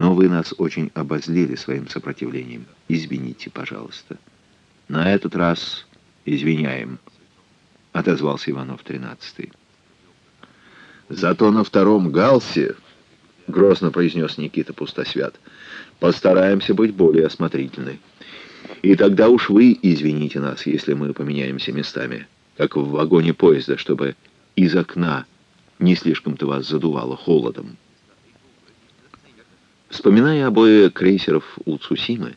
Но вы нас очень обозлили своим сопротивлением. Извините, пожалуйста. На этот раз извиняем, отозвался Иванов тринадцатый. Зато на втором галсе, грозно произнес Никита Пустосвят, постараемся быть более осмотрительны. И тогда уж вы извините нас, если мы поменяемся местами, как в вагоне поезда, чтобы из окна не слишком-то вас задувало холодом. Вспоминая обои крейсеров у Цусимы,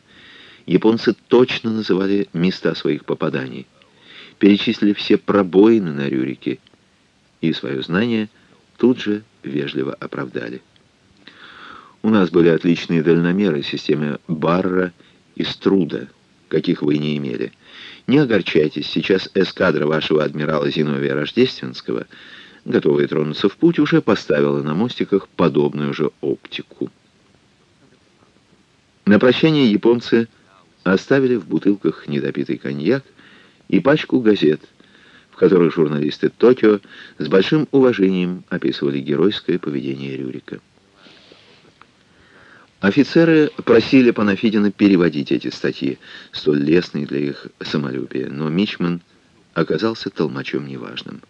японцы точно называли места своих попаданий, перечислили все пробоины на Рюрике и свое знание тут же вежливо оправдали. У нас были отличные дальномеры, системы Барра и Струда, каких вы не имели. Не огорчайтесь, сейчас эскадра вашего адмирала Зиновия Рождественского, готовая тронуться в путь, уже поставила на мостиках подобную же оптику. На прощание японцы оставили в бутылках недопитый коньяк и пачку газет, в которых журналисты Токио с большим уважением описывали геройское поведение Рюрика. Офицеры просили Панафидина переводить эти статьи, столь лестные для их самолюбия, но Мичман оказался толмачом неважным.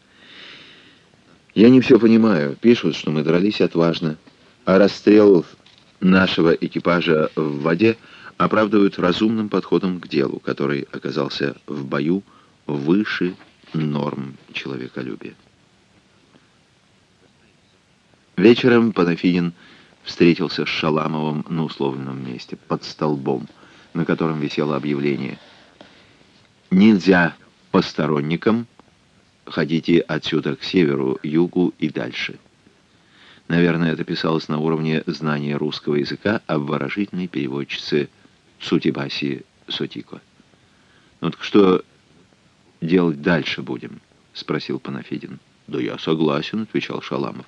«Я не все понимаю. Пишут, что мы дрались отважно, а расстрел нашего экипажа в воде оправдывают разумным подходом к делу, который оказался в бою выше норм человеколюбия. Вечером Панафидин встретился с Шаламовым на условленном месте, под столбом, на котором висело объявление «Нельзя посторонникам, ходите отсюда к северу, югу и дальше». Наверное, это писалось на уровне знания русского языка обворожительной переводчицы Сутибаси Сотико. «Ну так что делать дальше будем?» — спросил Панафидин. «Да я согласен», — отвечал Шаламов,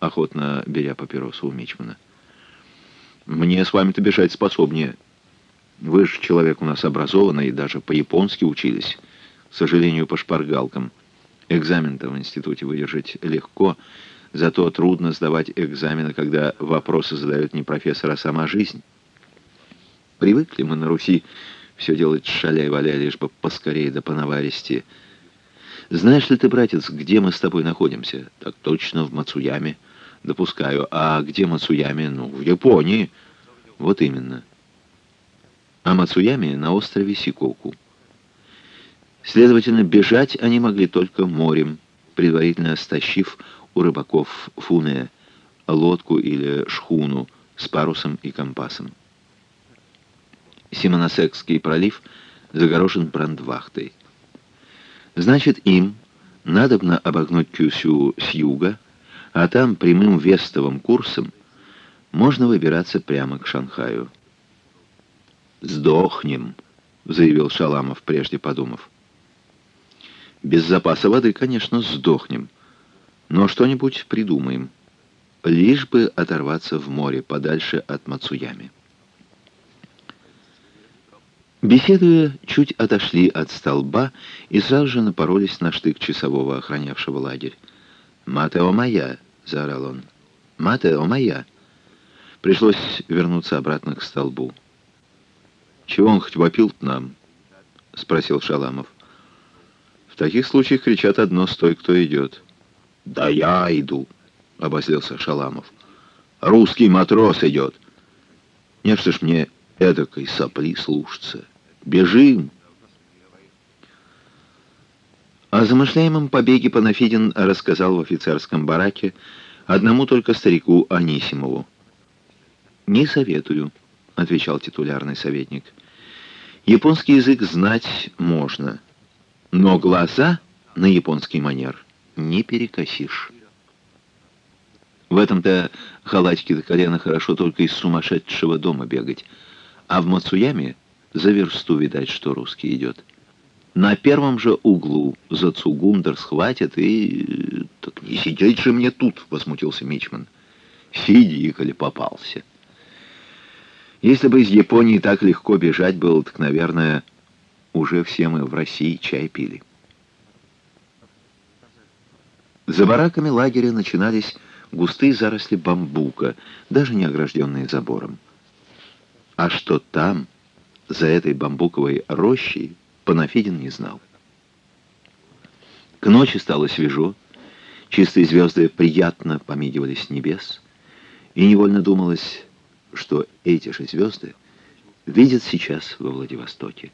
охотно беря папиросу у Мичмана. «Мне с вами-то бежать способнее. Вы же человек у нас образованный даже по-японски учились. К сожалению, по шпаргалкам. Экзамен-то в институте выдержать легко, — Зато трудно сдавать экзамены, когда вопросы задает не профессор, а сама жизнь. Привыкли мы на Руси все делать шаляй-валяй, лишь бы поскорее да понаваристи. Знаешь ли ты, братец, где мы с тобой находимся? Так точно, в Мацуяме. Допускаю. А где Мацуяме? Ну, в Японии. Вот именно. А Мацуяме на острове Сикоку. Следовательно, бежать они могли только морем, предварительно стащив у рыбаков фуне, лодку или шхуну с парусом и компасом. Симоносекский пролив загорожен брандвахтой. Значит, им надобно обогнуть Кюсю с юга, а там прямым вестовым курсом можно выбираться прямо к Шанхаю. «Сдохнем», — заявил Шаламов, прежде подумав. «Без запаса воды, конечно, сдохнем», но что-нибудь придумаем, лишь бы оторваться в море подальше от Мацуями. Беседуя, чуть отошли от столба и сразу же напоролись на штык часового, охранявшего лагерь. «Матео моя!» — заорал он. «Матео моя!» Пришлось вернуться обратно к столбу. «Чего он хоть вопил нам?» — спросил Шаламов. «В таких случаях кричат одно «стой, кто идет». «Да я иду», — обозлился Шаламов. «Русский матрос идет. Не что ж мне эдакой сопли слушаться. Бежим!» О замышляемом побеге Панафидин рассказал в офицерском бараке одному только старику Анисимову. «Не советую», — отвечал титулярный советник. «Японский язык знать можно, но глаза на японский манер не перекосишь. В этом-то халатики до колена хорошо только из сумасшедшего дома бегать. А в Мацуяме за версту видать, что русский идет. На первом же углу за Цугундер схватят и... «Так не сидеть же мне тут!» — возмутился Мичман. «Сиди, коли попался!» Если бы из Японии так легко бежать было, так, наверное, уже все мы в России чай пили. За бараками лагеря начинались густые заросли бамбука, даже не огражденные забором. А что там, за этой бамбуковой рощей, Панафидин не знал. К ночи стало свежо, чистые звезды приятно помигивались с небес, и невольно думалось, что эти же звезды видят сейчас во Владивостоке.